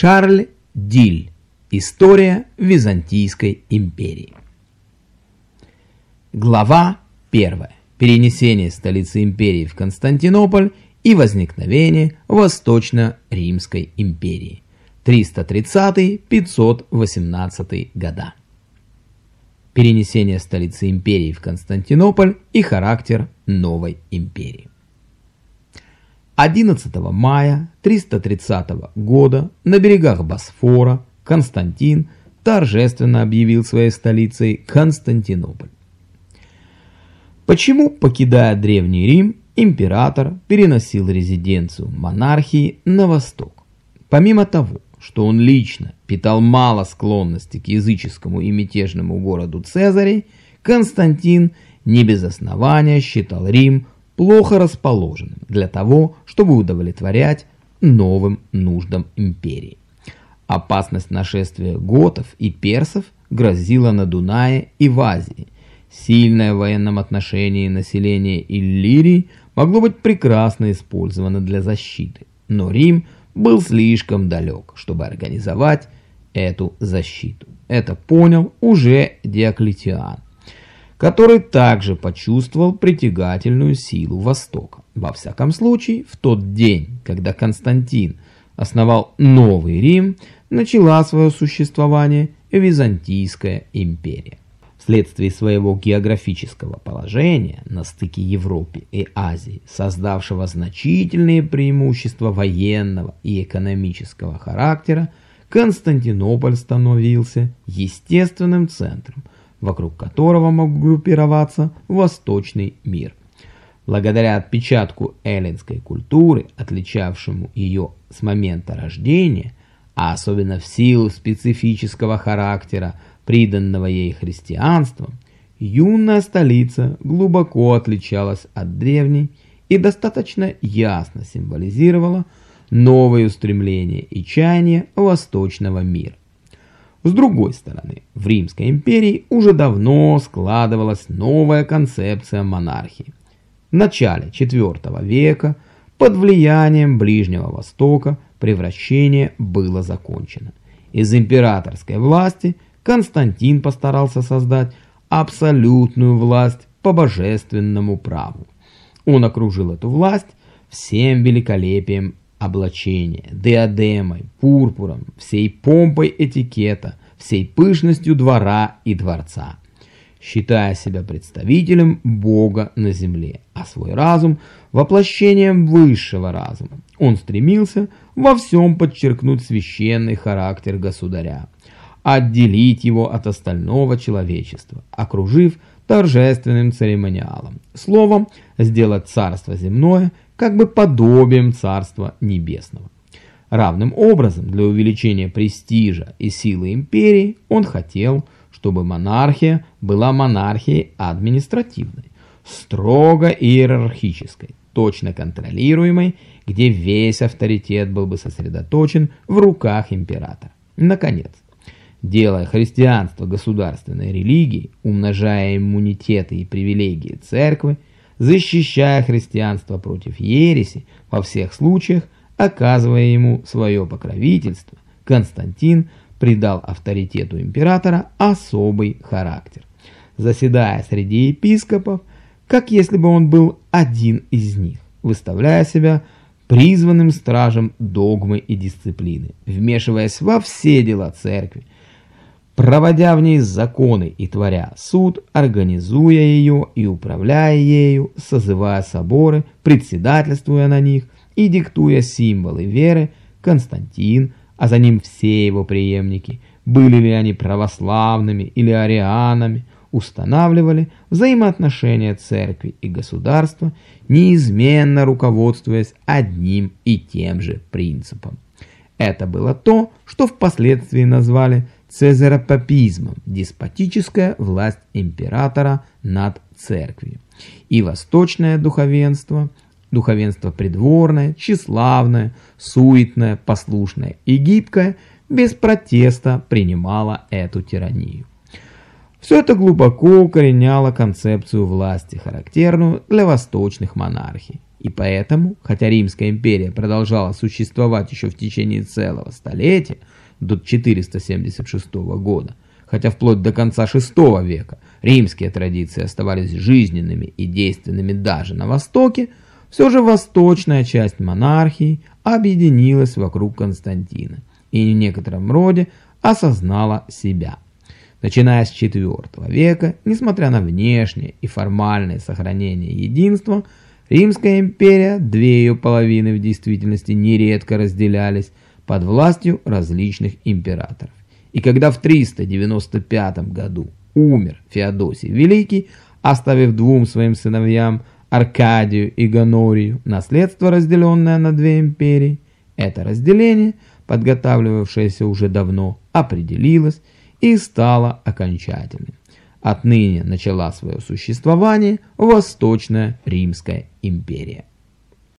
Шарль Диль. История Византийской империи. Глава 1. Перенесение столицы империи в Константинополь и возникновение Восточно-Римской империи. 330-518 года. Перенесение столицы империи в Константинополь и характер новой империи. 11 мая 330 года на берегах Босфора Константин торжественно объявил своей столицей Константинополь. Почему, покидая Древний Рим, император переносил резиденцию монархии на восток? Помимо того, что он лично питал мало склонности к языческому и мятежному городу Цезарей, Константин не без основания считал Рим плохо расположенным для того, чтобы удовлетворять новым нуждам империи. Опасность нашествия готов и персов грозила на Дунае и в Азии. Сильное в военном отношении население Иллирии могло быть прекрасно использовано для защиты, но Рим был слишком далек, чтобы организовать эту защиту. Это понял уже Диоклетиан который также почувствовал притягательную силу Востока. Во всяком случае, в тот день, когда Константин основал Новый Рим, начала свое существование Византийская империя. Вследствие своего географического положения на стыке Европы и Азии, создавшего значительные преимущества военного и экономического характера, Константинополь становился естественным центром – вокруг которого мог группироваться восточный мир. Благодаря отпечатку эллинской культуры, отличавшему ее с момента рождения, а особенно в силу специфического характера, приданного ей христианством, юная столица глубоко отличалась от древней и достаточно ясно символизировала новые устремления и чаяния восточного мира. С другой стороны, в Римской империи уже давно складывалась новая концепция монархии. В начале IV века под влиянием Ближнего Востока превращение было закончено. Из императорской власти Константин постарался создать абсолютную власть по божественному праву. Он окружил эту власть всем великолепием облачения, диадемой, пурпуром, всей помпой этикета, всей пышностью двора и дворца, считая себя представителем Бога на земле, а свой разум – воплощением высшего разума. Он стремился во всем подчеркнуть священный характер государя, отделить его от остального человечества, окружив торжественным церемониалом. Словом, сделать царство земное как бы подобием царства небесного. Равным образом, для увеличения престижа и силы империи, он хотел, чтобы монархия была монархией административной, строго иерархической, точно контролируемой, где весь авторитет был бы сосредоточен в руках императора. Наконец, делая христианство государственной религией, умножая иммунитеты и привилегии церкви, защищая христианство против ереси во всех случаях, оказывая ему свое покровительство, Константин придал авторитету императора особый характер, заседая среди епископов, как если бы он был один из них, выставляя себя призванным стражем догмы и дисциплины, вмешиваясь во все дела церкви, проводя в ней законы и творя суд, организуя ее и управляя ею, созывая соборы, председательствуя на них и диктуя символы веры, Константин, а за ним все его преемники, были ли они православными или арианами, устанавливали взаимоотношения церкви и государства, неизменно руководствуясь одним и тем же принципом. Это было то, что впоследствии назвали цезаропапизмом, деспотическая власть императора над церковью. И восточное духовенство – Духовенство придворное, тщеславное, суетное, послушное и гибкое без протеста принимало эту тиранию. Все это глубоко укореняло концепцию власти, характерную для восточных монархий. И поэтому, хотя Римская империя продолжала существовать еще в течение целого столетия, до 476 года, хотя вплоть до конца VI века римские традиции оставались жизненными и действенными даже на Востоке, все же восточная часть монархии объединилась вокруг Константина и в некотором роде осознала себя. Начиная с IV века, несмотря на внешнее и формальное сохранение единства, Римская империя, две ее половины в действительности нередко разделялись под властью различных императоров. И когда в 395 году умер Феодосий Великий, оставив двум своим сыновьям Аркадию и Гонорию наследство, разделенное на две империи, это разделение, подготавливавшееся уже давно, определилось и стало окончательным. Отныне начала свое существование Восточная Римская империя.